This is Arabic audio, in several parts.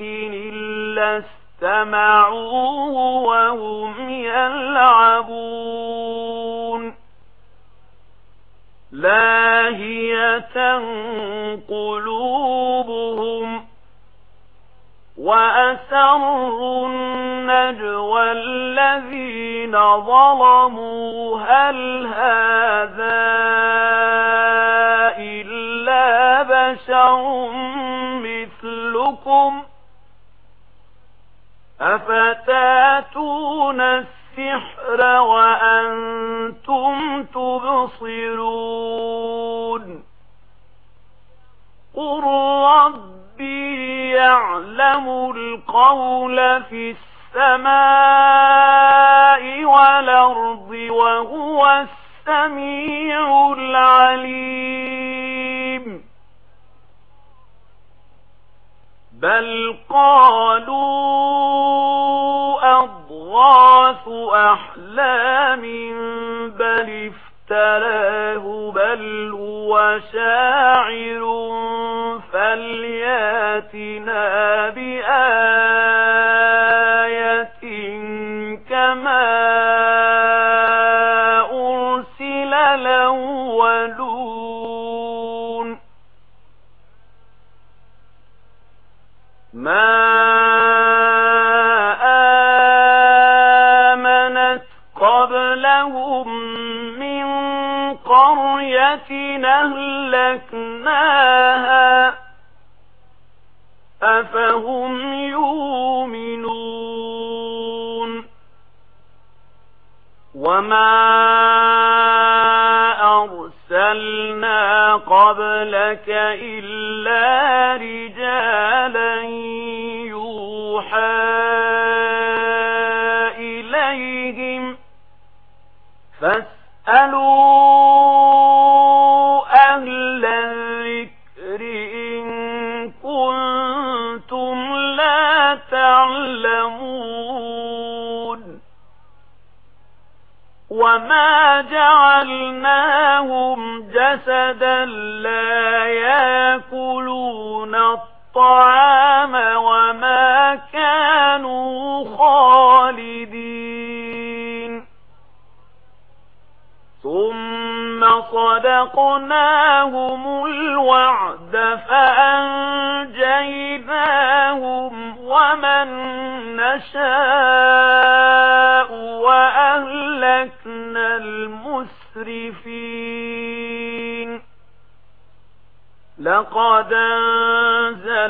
إلا استمعوه وهم يلعبون لاهية قلوبهم وأسروا النجوى الذين ظلموا هل هذا إلا بشر مثلكم أفتأتون السحر وأنتم تبصرون قل ربي يعلم القول في السماء والأرض وهو السميع العليم بل قالوا أضغاث أحلام بل افتراه بل هو شاعر فلياتنا بآية كما ما آمنت قبلهم من قرية أَهْلَكْنَاهَا أفهم يؤمنون وما أرسلنا قبلك إلا رجالا فاسألوا أهل الذكر إن كنتم لا تعلمون وما جعلناهم جسدا لا يعلمون وَأَذَقْنَاهُمُ الْوَعْدَ فَأَنْجَيْنَاهُمْ وَمَنْ نَشَاءُ وَأَهْلَكْنَا الْمُسْرِفِينَ لَقَدْ أَنْزَلْنَا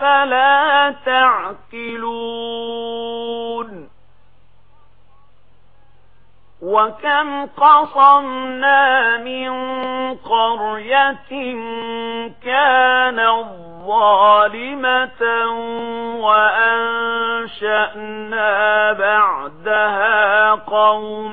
أفلا تعقلون؟ وكم قصمنا من قرية كانت ظالمة وأنشأنا بعدها قوم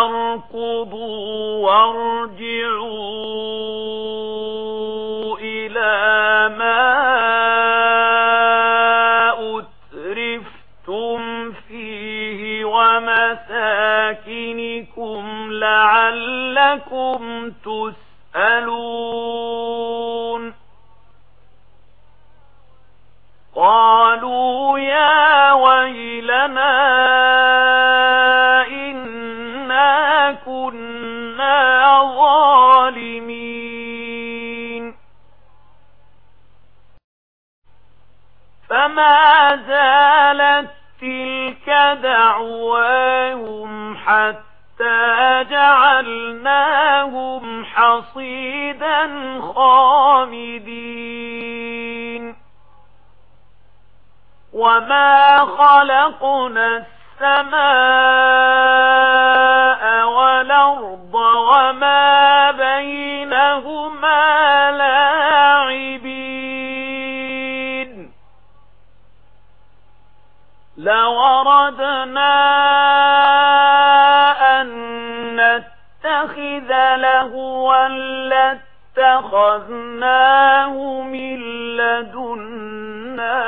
فاركضوا وارجعوا إلى ما أترفتم فيه ومساكنكم لعلكم تسألون قالوا يا ويلنا فما زالت تلك دعواهم حتى جعلناهم حصيدا خامدين. وما خلقنا السماء والأرض وما لو أردنا أن نتخذ لهوا لاتخذناه من لدنا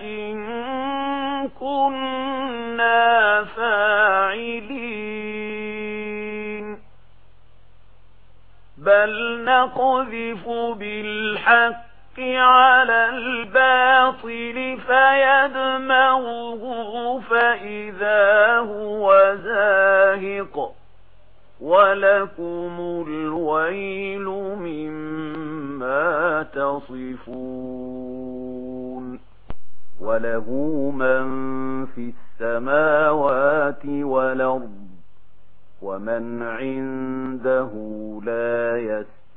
إن كنا فاعلين بل نقذف بالحق على الباطل فيدمغه فإذا هو زاهق. ولكم الويل مما تصفون. وله من في السماوات والأرض ومن عنده لا يسر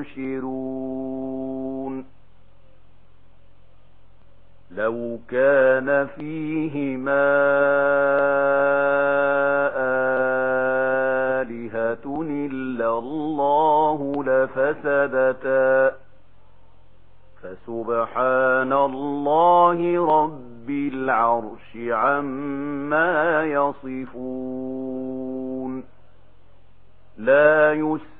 ينشرون. لو كان فيهما آلهة إلا الله لفسدتا. فسبحان الله رب العرش عما يصفون. لا يستنشرون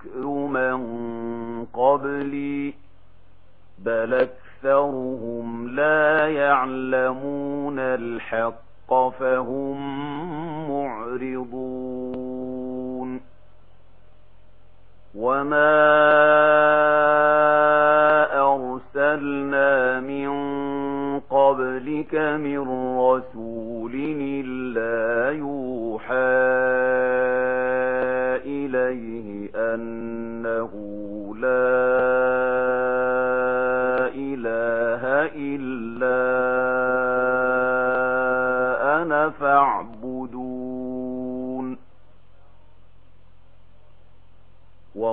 من قبلي بل أكثرهم لا يعلمون الحق فهم معرضون وما أرسلنا من قبلك من رسول إلا يوحى إليه أن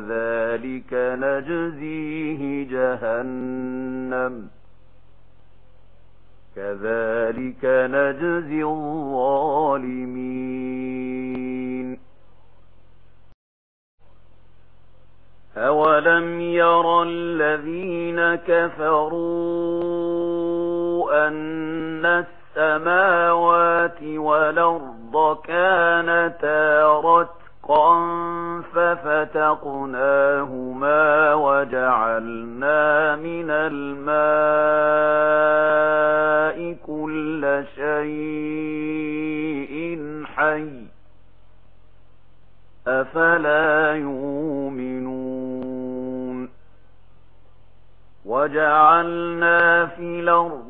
كذلك نجزيه جهنم كذلك نجزي الظالمين أولم يرى الذين كفروا أن السماوات والأرض كانتا رتبا رِزْقًا فَفَتَقْنَاهُمَا وَجَعَلْنَا مِنَ الْمَاءِ كُلَّ شَيْءٍ حَيٍّ أَفَلَا يُؤْمِنُونَ وَجَعَلْنَا فِي الْأَرْضِ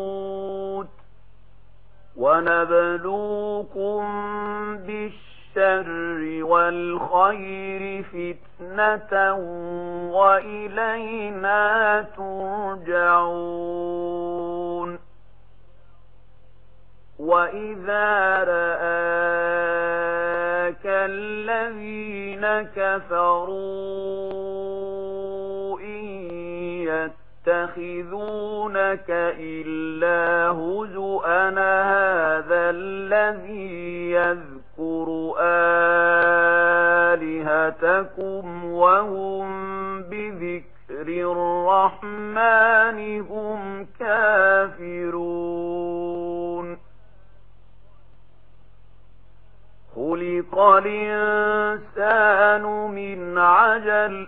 ونبلوكم بالشر والخير فتنة وإلينا ترجعون وإذا رآك الذين كفروا إن يتخذونك إلا هزؤا هذا الذي يذكر آلهتكم وهم بذكر الرحمن هم كافرون. خلق الإنسان من عجل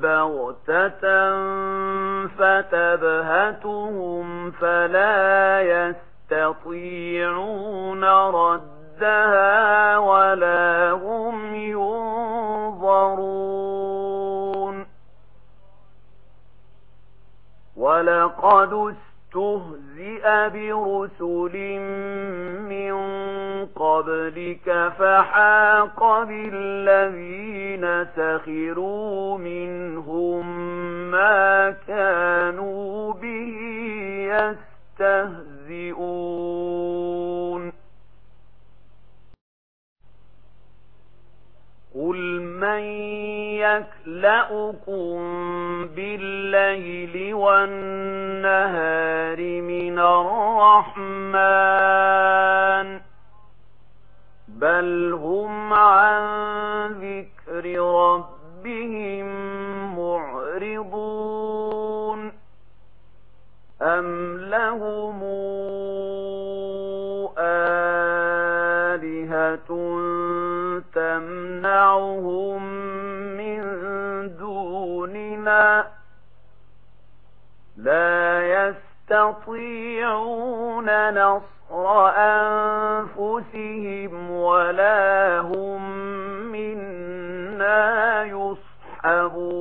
بغتة فتبهتهم فلا يستطيعون ردها ولا هم ينظرون ولقد استطيعون تهزئ برسل من قبلك فحاق بالذين سخروا منهم ما كانوا به يستهزئون مَن يَكْلَؤُكُم بِاللَّيْلِ وَالنَّهَارِ مِنَ الرَّحْمَنِ بَلْ هُمْ عَن ذِكْرِ رَبِّهِمْ مُعْرِضُونَ أَمْ لَهُمْ تمنعهم من دوننا لا يستطيعون نصر أنفسهم ولا هم منا يصحبون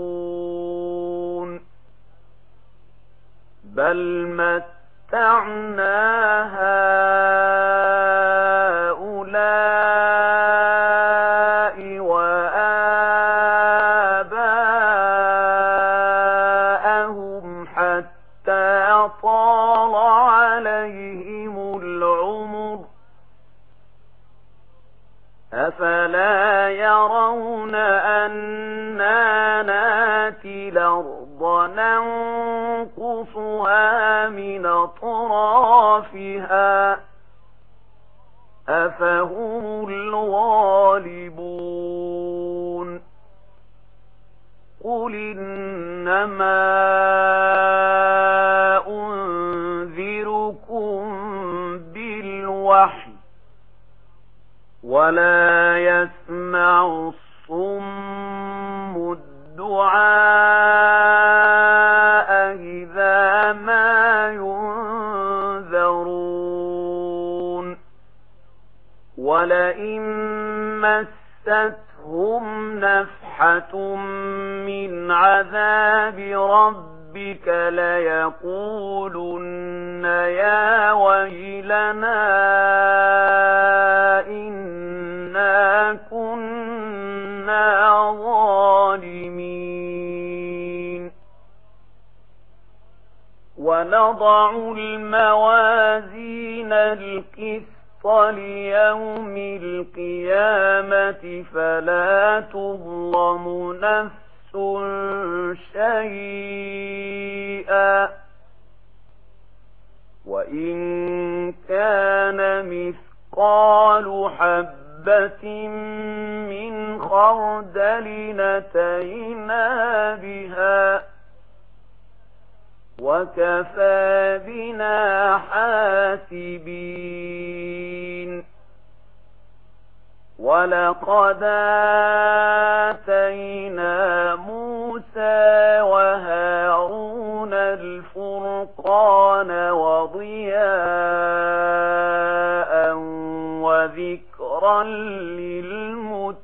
بل متعنا هؤلاء وننقصها من أطرافها أفهم الغالبون قل إنما أنذركم بالوحي ولا ولئن مستهم نفحة من عذاب ربك ليقولن يا ويلنا إنا كنا ظالمين ونضع الموازين القسط ليوم القيامة فلا تظلم نفس شيئا. وإن كان مثقال حبة من خردل نتينا بها وكفى بنا حاسبين. وَلَقَدْ آتَيْنَا مُوسَى وَهَارُونَ الْفُرْقَانَ وَضِيَاءً وَذِكْرًا لِلْمُتَّقِينَ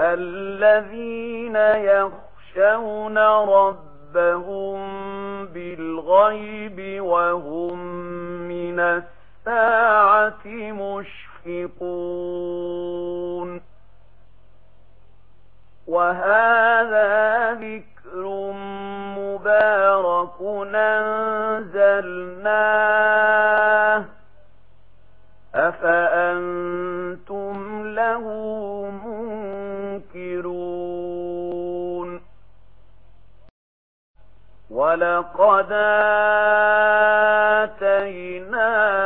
الَّذِينَ يَخْشَوْنَ رَبَّهُم بِالْغَيْبِ وَهُم مِّنَ السر الساعة مشفقون. وهذا ذكر مبارك أنزلناه أفأنتم له منكرون. ولقد آتَيْنَاكَ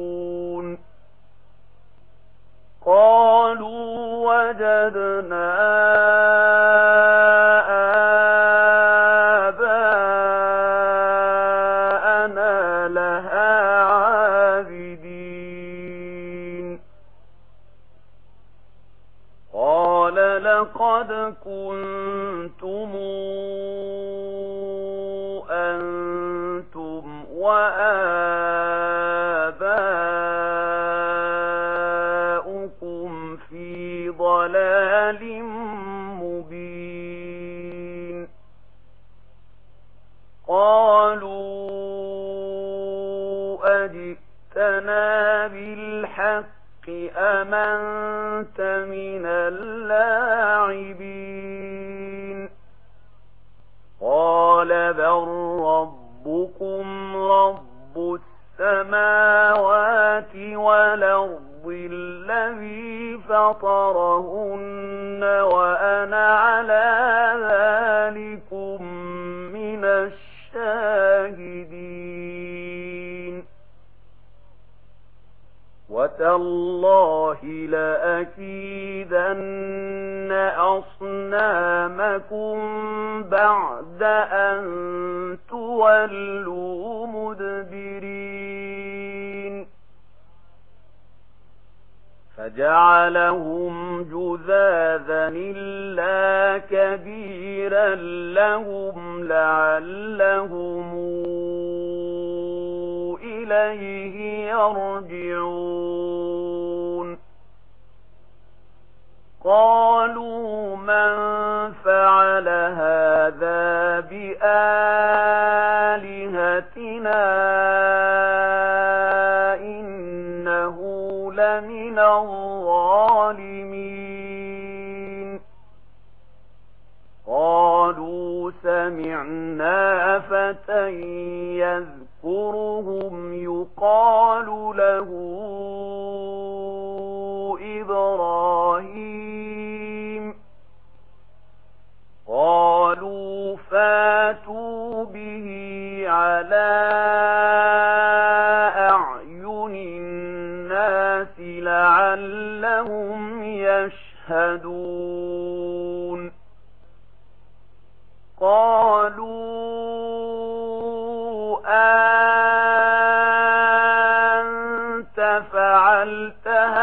قالوا وجدنا آباءنا لها عابدين. قال لقد كنت مدبرين فجعلهم جذاذا إلا كبيرا لهم لعلهم إليه يرجعون قالوا من فعل هذا بآخر آلهتنا إنه لمن الظالمين قالوا سمعنا فتى يذكرهم يقال له إبراهيم قالوا فاتوا به على أعين الناس لعلهم يشهدون. قالوا أنت فعلتها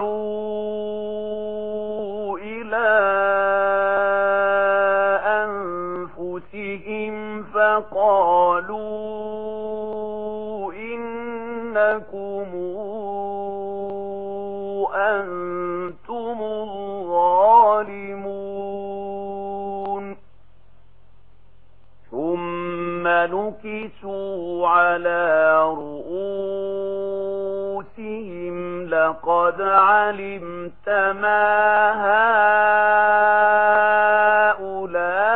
رجعوا إلى أنفسهم فقالوا إنكم أنتم الظالمون ثم نكسوا على رؤوسهم لقد علمت ما هؤلاء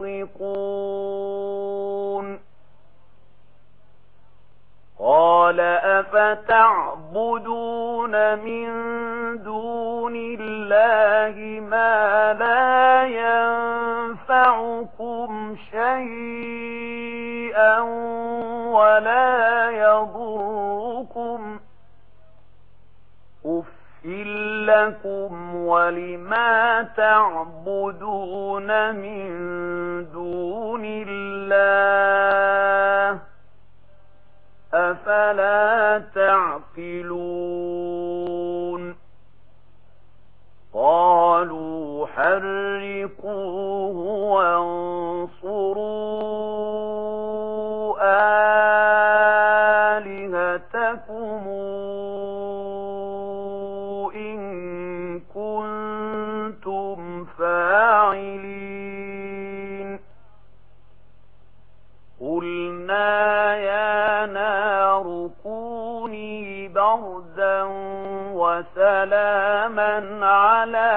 ينطقون. قال أفتعبدون من لكم ولما تعبدون من سلاما على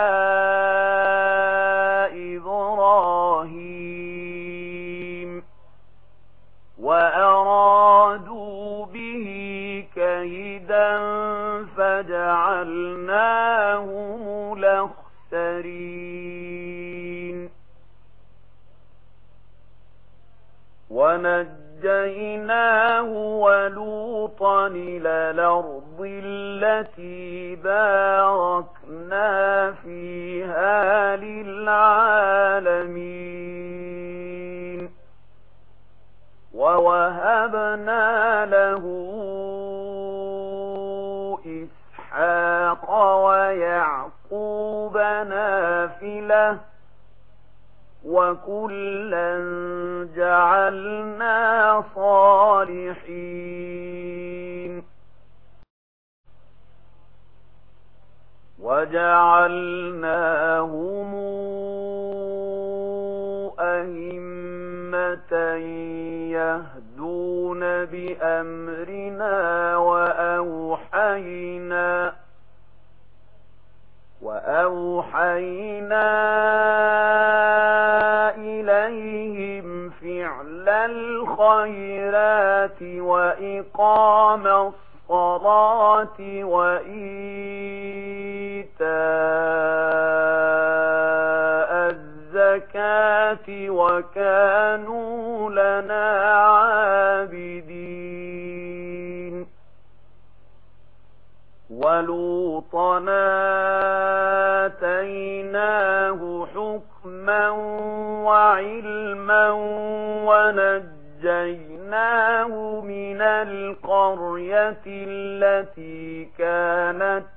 إبراهيم وأرادوا به كيدا فجعلناهم لخسرين ونجيناه ولوطا إلى الأرض الأرض التي باركنا فيها للعالمين ووهبنا له إسحاق ويعقوب نافلة وكلا جعلنا صالحين وجعلناهم أئمة يهدون بأمرنا وأوحينا وأوحينا إليهم فعل الخيرات وإقام الصلاة وإيمان وَآتَاءَ الزَّكَاةِ وَكَانُوا لَنَا عَابِدِينَ وَلُوطًا آتَيْنَاهُ حُكْمًا وَعِلْمًا وَنَجَّيْنَاهُ من القرية التي كانت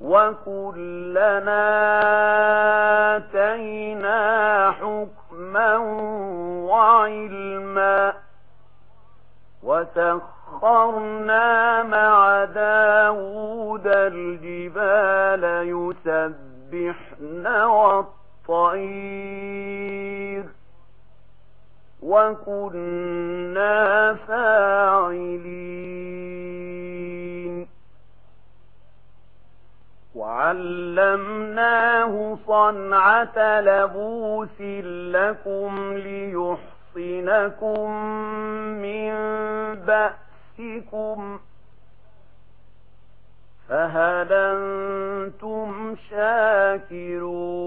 وكلنا آتينا حكما وعلما وسخرنا مع داود الجبال يسبحن والطير وكنا فاعلين وعلمناه صنعة لبوس لكم ليحصنكم من بأسكم فهل أنتم شاكرون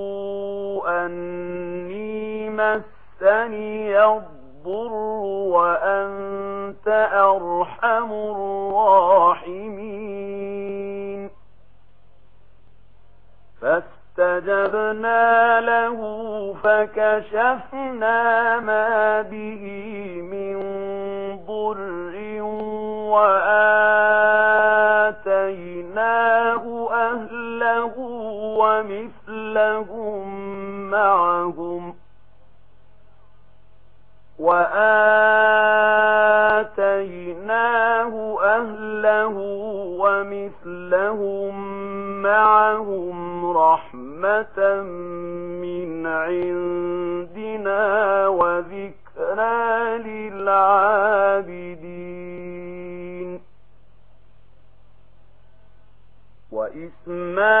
أني مسني الضر وأنت أرحم الراحمين فاستغفر فاستجبنا له فكشفنا ما به من ضر وآتيناه أهله ومثلهم معهم وآتيناه أهله ومثلهم معهم رحمة من عندنا وذكرى للعابدين وإسماعيل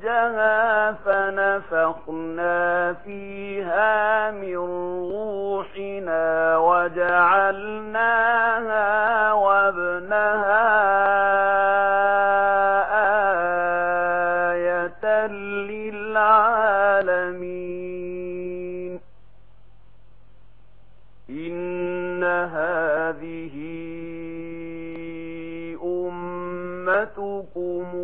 زوجها فنفخنا فيها من روحنا وجعلناها وابنها آية للعالمين. إن هذه أمتكم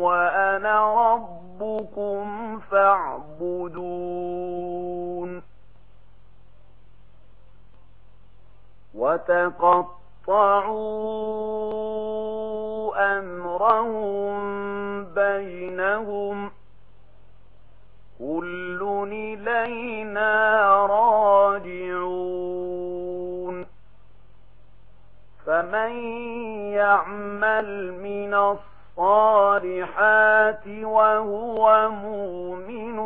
وأنا ربكم فاعبدون وتقطعوا أمرهم بينهم كل إلينا راجعون فمن يعمل من الصالحات وهو مؤمن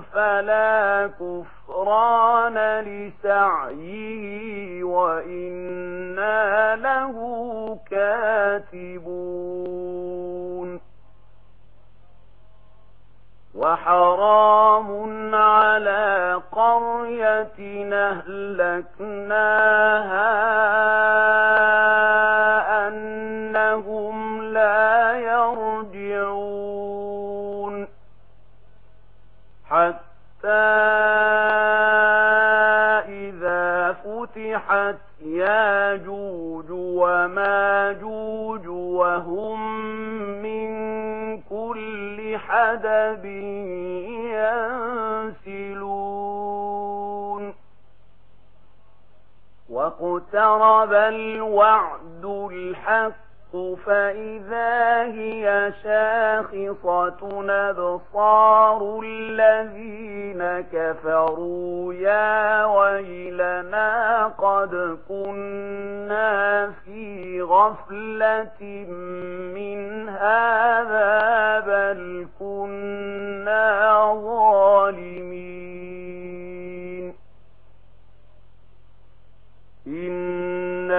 فلا كفران لسعيه وإن وحرام على قرية أهلكناها أنهم لا يرجعون حتى إذا فتحت يا جوج وهم من كل بِعَدَبٍ يَنْسِلُونَ. وَاقْتَرَبَ الْوَعْدُ الْحَقُّ فإذا هي شاخصة نبصار الذين كفروا يا ويلنا قد كنا في غفلة من هذا بل كنا ظالمين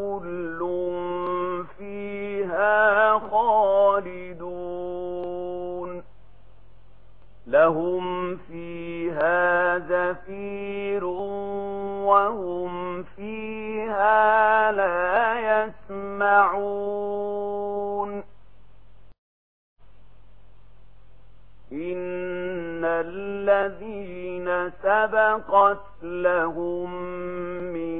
كل فيها خالدون لهم فيها زفير وهم فيها لا يسمعون إن الذين سبقت لهم من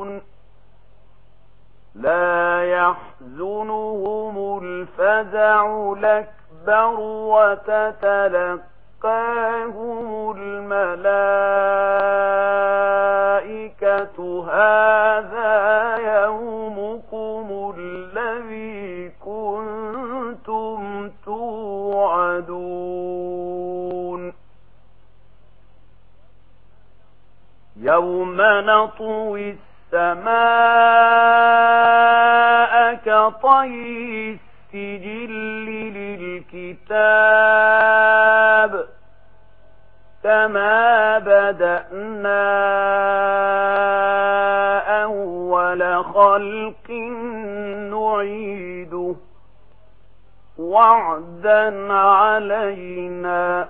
لا يحزنهم الفزع الأكبر وتتلقاهم الملائكة. هذا يومكم الذي كنتم توعدون. يوم نطوي السماء كطي السجل للكتاب كما بدأنا أول خلق نعيده وعدا علينا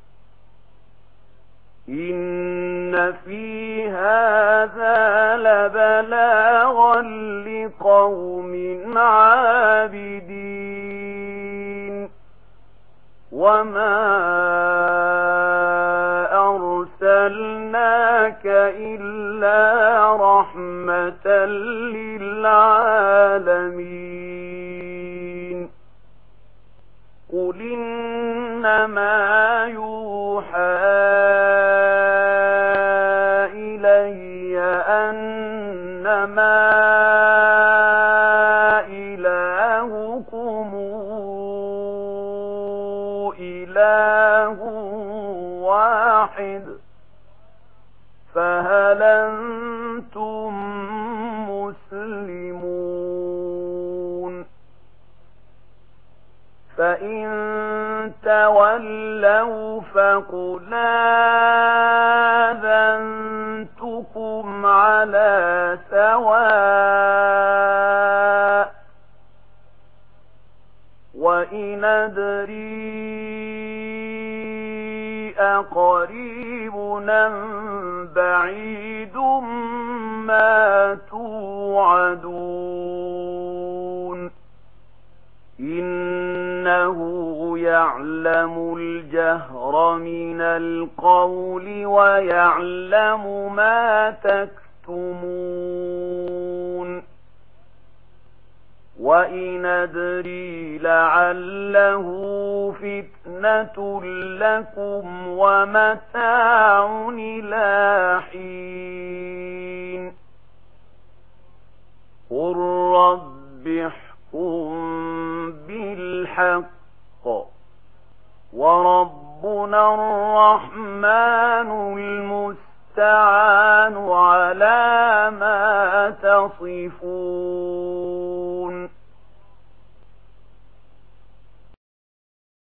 إن في هذا لبلاغا لقوم عابدين وما أرسلناك إلا رحمة للعالمين قل إنما يوحى ما إلهكم إله واحد فهل أنتم فإن تولوا فقل آذنتكم على سواء وإن أدري أقريبنا بعيد ما توعدون إن إِنَّهُ يَعْلَمُ الْجَهْرَ مِنَ الْقَوْلِ وَيَعْلَمُ مَا تَكْتُمُونَ وَإِنْ أَدْرِي لَعَلَّهُ فِتْنَةٌ لَكُمْ وَمَتَاعٌ إِلَى حِينٍ قُلْ رَبِّ قُمْ بالحق وربنا الرحمن المستعان على ما تصفون